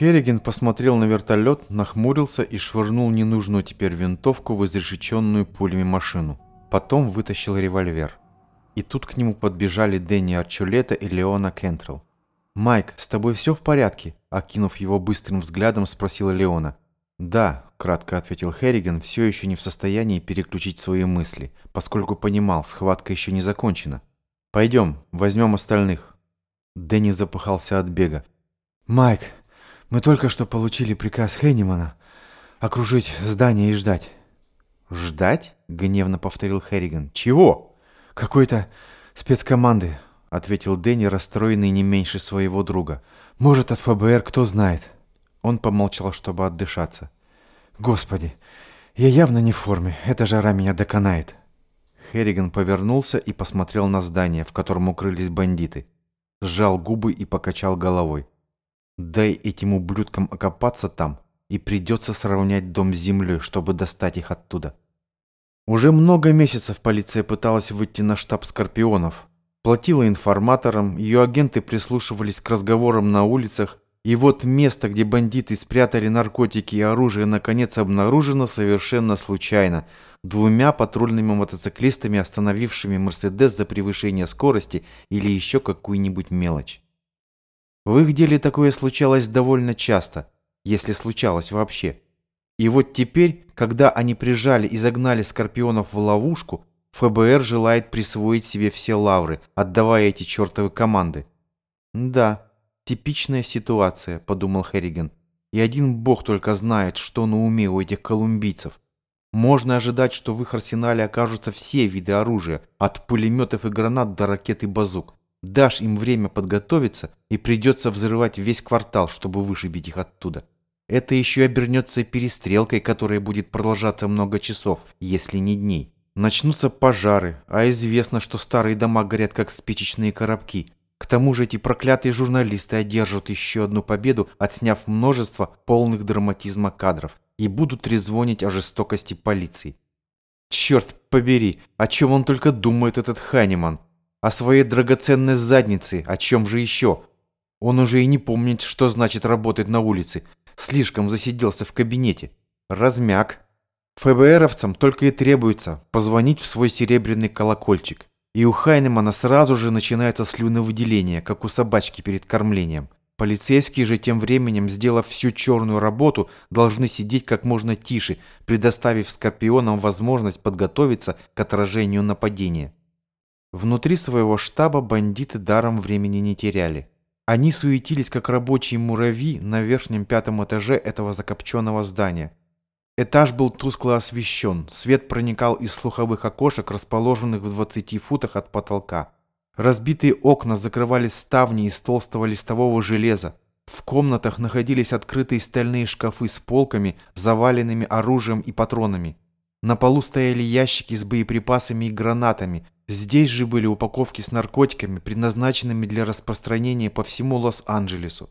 Херриген посмотрел на вертолет, нахмурился и швырнул ненужную теперь винтовку в изрешеченную пулями машину. Потом вытащил револьвер. И тут к нему подбежали Дэнни Арчулета и Леона Кентрелл. «Майк, с тобой все в порядке?» Окинув его быстрым взглядом, спросила Леона. «Да», — кратко ответил Херриган, все еще не в состоянии переключить свои мысли, поскольку понимал, схватка еще не закончена. «Пойдем, возьмем остальных». Дэнни запыхался от бега. «Майк, мы только что получили приказ Хеннимана окружить здание и ждать». «Ждать?» — гневно повторил Херриган. «Чего?» «Какой-то спецкоманды», — ответил Дэнни, расстроенный не меньше своего друга. «Может, от ФБР, кто знает». Он помолчал, чтобы отдышаться. «Господи, я явно не в форме. Эта жара меня доконает». Херриган повернулся и посмотрел на здание, в котором укрылись бандиты. Сжал губы и покачал головой. «Дай этим ублюдкам окопаться там, и придется сравнять дом с землей, чтобы достать их оттуда». Уже много месяцев полиция пыталась выйти на штаб Скорпионов. Платила информаторам, ее агенты прислушивались к разговорам на улицах, и вот место, где бандиты спрятали наркотики и оружие, наконец обнаружено совершенно случайно двумя патрульными мотоциклистами, остановившими «Мерседес» за превышение скорости или еще какую-нибудь мелочь. В их деле такое случалось довольно часто, если случалось вообще. И вот теперь, когда они прижали и загнали скорпионов в ловушку, ФБР желает присвоить себе все лавры, отдавая эти чертовы команды. Да, типичная ситуация, подумал Херриган. И один бог только знает, что на уме у этих колумбийцев. Можно ожидать, что в их арсенале окажутся все виды оружия, от пулеметов и гранат до ракет и базук. Дашь им время подготовиться, и придется взрывать весь квартал, чтобы вышибить их оттуда. Это еще обернется перестрелкой, которая будет продолжаться много часов, если не дней. Начнутся пожары, а известно, что старые дома горят как спичечные коробки. К тому же эти проклятые журналисты одержат еще одну победу, отсняв множество полных драматизма кадров, и будут трезвонить о жестокости полиции. Черт побери, о чем он только думает этот Ханиман? О своей драгоценной заднице, о чем же еще? Он уже и не помнит, что значит работать на улице, Слишком засиделся в кабинете. Размяк. ФБРовцам только и требуется позвонить в свой серебряный колокольчик. И у Хайнемана сразу же начинается слюновыделение, как у собачки перед кормлением. Полицейские же тем временем, сделав всю черную работу, должны сидеть как можно тише, предоставив Скорпионам возможность подготовиться к отражению нападения. Внутри своего штаба бандиты даром времени не теряли. Они суетились, как рабочие муравьи на верхнем пятом этаже этого закопченного здания. Этаж был тускло освещен, свет проникал из слуховых окошек, расположенных в 20 футах от потолка. Разбитые окна закрывались ставни из толстого листового железа. В комнатах находились открытые стальные шкафы с полками, заваленными оружием и патронами. На полу стояли ящики с боеприпасами и гранатами, Здесь же были упаковки с наркотиками, предназначенными для распространения по всему Лос-Анджелесу.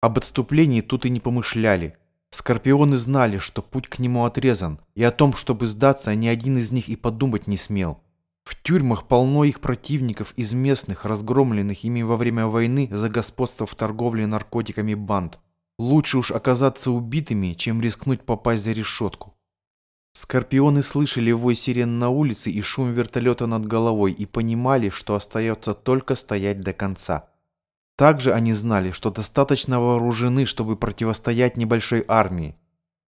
Об отступлении тут и не помышляли. Скорпионы знали, что путь к нему отрезан, и о том, чтобы сдаться, ни один из них и подумать не смел. В тюрьмах полно их противников из местных, разгромленных ими во время войны за господство в торговле наркотиками банд. Лучше уж оказаться убитыми, чем рискнуть попасть за решетку. Скорпионы слышали вой сирен на улице и шум вертолета над головой и понимали, что остается только стоять до конца. Также они знали, что достаточно вооружены, чтобы противостоять небольшой армии.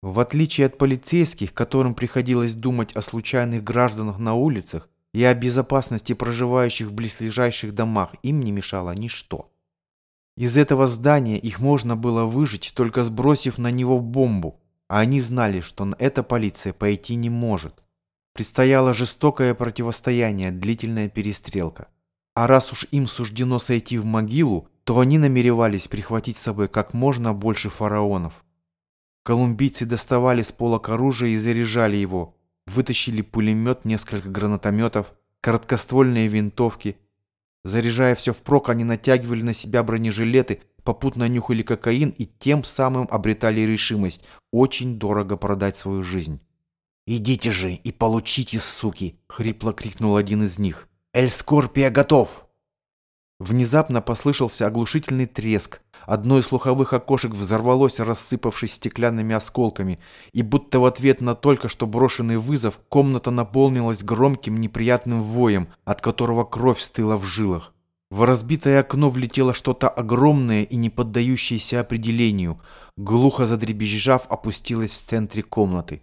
В отличие от полицейских, которым приходилось думать о случайных гражданах на улицах и о безопасности проживающих в близлежащих домах, им не мешало ничто. Из этого здания их можно было выжить, только сбросив на него бомбу – а они знали, что на это полиция пойти не может. Предстояло жестокое противостояние, длительная перестрелка. А раз уж им суждено сойти в могилу, то они намеревались прихватить с собой как можно больше фараонов. Колумбийцы доставали с полок оружие и заряжали его, вытащили пулемет, несколько гранатометов, короткоствольные винтовки. Заряжая все впрок, они натягивали на себя бронежилеты, попутно нюхали кокаин и тем самым обретали решимость очень дорого продать свою жизнь. «Идите же и получите, суки!» — хрипло крикнул один из них. «Эль Скорпия готов!» Внезапно послышался оглушительный треск, Одно из слуховых окошек взорвалось, рассыпавшись стеклянными осколками, и будто в ответ на только что брошенный вызов комната наполнилась громким неприятным воем, от которого кровь стыла в жилах. В разбитое окно влетело что-то огромное и не поддающееся определению. Глухо задребезжав, опустилось в центре комнаты.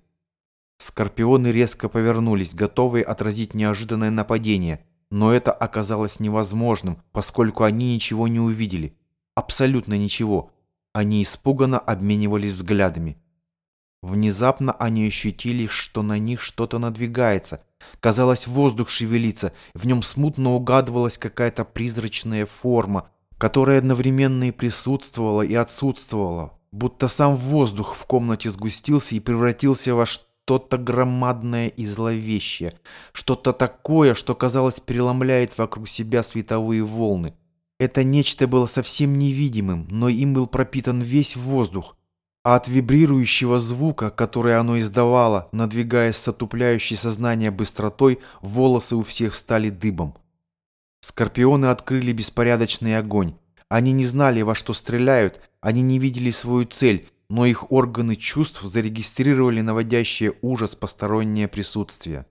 Скорпионы резко повернулись, готовые отразить неожиданное нападение, но это оказалось невозможным, поскольку они ничего не увидели. Абсолютно ничего. Они испуганно обменивались взглядами. Внезапно они ощутили, что на них что-то надвигается. Казалось, воздух шевелится, в нем смутно угадывалась какая-то призрачная форма, которая одновременно и присутствовала, и отсутствовала. Будто сам воздух в комнате сгустился и превратился во что-то громадное и зловещее. Что-то такое, что, казалось, переломляет вокруг себя световые волны. Это нечто было совсем невидимым, но им был пропитан весь воздух. А от вибрирующего звука, который оно издавало, надвигаясь с отупляющей сознание быстротой, волосы у всех стали дыбом. Скорпионы открыли беспорядочный огонь. Они не знали, во что стреляют, они не видели свою цель, но их органы чувств зарегистрировали наводящее ужас постороннее присутствие.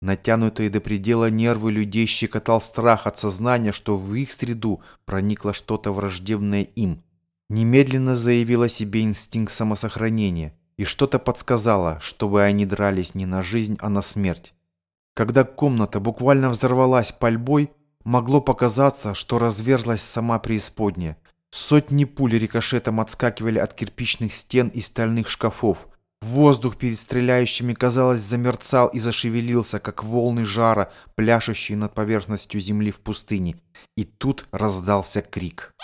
Натянутые до предела нервы людей щекотал страх от сознания, что в их среду проникло что-то враждебное им. Немедленно заявил о себе инстинкт самосохранения, и что-то подсказало, чтобы они дрались не на жизнь, а на смерть. Когда комната буквально взорвалась пальбой, могло показаться, что разверзлась сама преисподняя. Сотни пуль рикошетом отскакивали от кирпичных стен и стальных шкафов. Воздух перед стреляющими, казалось, замерцал и зашевелился, как волны жара, пляшущие над поверхностью земли в пустыне. И тут раздался. «Крик!»